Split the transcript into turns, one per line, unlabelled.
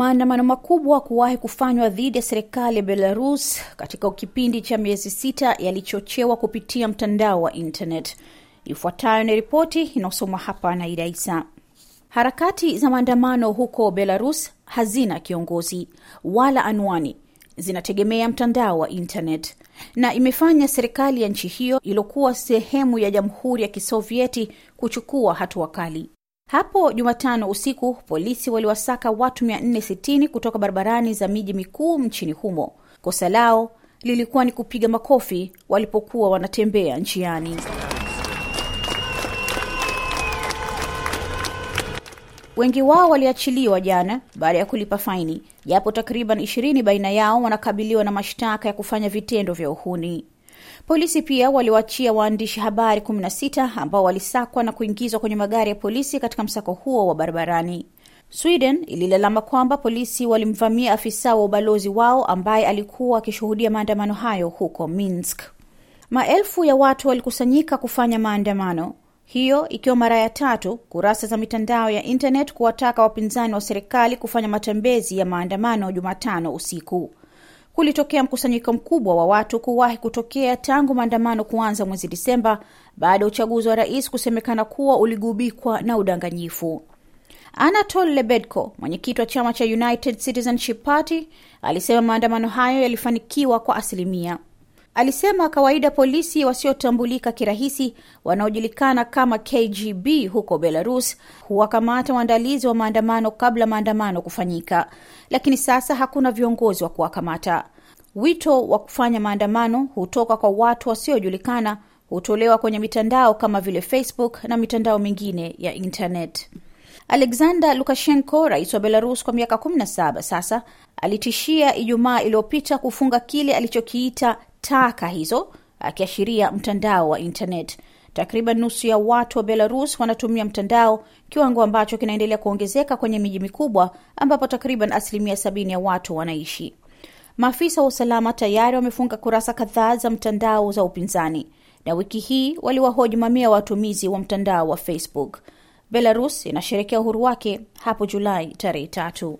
Maandamano makubwa kuwahi kufanywa dhidi ya serikali ya Belarus katika kipindi cha miezi sita yalichochewa kupitia mtandao wa internet. Ifuatayo ni ripoti inayosoma hapa na Ida Isa. Harakati za maandamano huko Belarus hazina kiongozi wala anwani, zinategemea mtandao wa internet, na imefanya serikali ya nchi hiyo iliyokuwa sehemu ya Jamhuri ya Kisovieti kuchukua hatua kali. Hapo Jumatano usiku polisi waliwasaka watu 460 kutoka barabarani za miji mikuu nchini humo. Kosa lao lilikuwa ni kupiga makofi walipokuwa wanatembea njiani. Wengi wao waliachiliwa jana baada ya kulipa faini, japo takriban 20 baina yao wanakabiliwa na mashtaka ya kufanya vitendo vya uhuni. Polisi pia waliwaachia waandishi habari 16 ambao walisakwa na kuingizwa kwenye magari ya polisi katika msako huo wa barabarani. Sweden ililalama kwamba polisi walimvamia afisa wa ubalozi wao ambaye alikuwa akishuhudia maandamano hayo huko Minsk. Maelfu ya watu walikusanyika kufanya maandamano, hiyo ikiwa mara ya tatu kurasa za mitandao ya internet kuwataka wapinzani wa serikali kufanya matembezi ya maandamano Jumatano usiku. Kulitokea mkusanyiko mkubwa wa watu kuwahi kutokea tangu maandamano kuanza mwezi Disemba baada ya uchaguzi wa rais kusemekana kuwa uligubikwa na udanganyifu. Anatol Lebedko, mwenyekiti wa chama cha United Citizenship Party, alisema maandamano hayo yalifanikiwa kwa asilimia. Alisema kawaida polisi wasiotambulika kirahisi wanaojulikana kama KGB huko Belarus huwakamata waandalizi wa maandamano kabla maandamano kufanyika, lakini sasa hakuna viongozi wa kuwakamata. Wito wa kufanya maandamano hutoka kwa watu wasiojulikana, hutolewa kwenye mitandao kama vile Facebook na mitandao mingine ya internet. Alexander Lukashenko, rais wa Belarus kwa miaka 17 sasa, alitishia Ijumaa iliyopita kufunga kile alichokiita taka hizo, akiashiria mtandao wa internet. Takriban nusu ya watu wa Belarus wanatumia mtandao, kiwango ambacho kinaendelea kuongezeka kwenye miji mikubwa ambapo takriban asilimia sabini ya watu wanaishi. Maafisa wa usalama tayari wamefunga kurasa kadhaa za mtandao za upinzani, na wiki hii waliwahoji mamia watumizi wa mtandao wa Facebook. Belarus inasherekea uhuru wake hapo Julai tarehe tatu.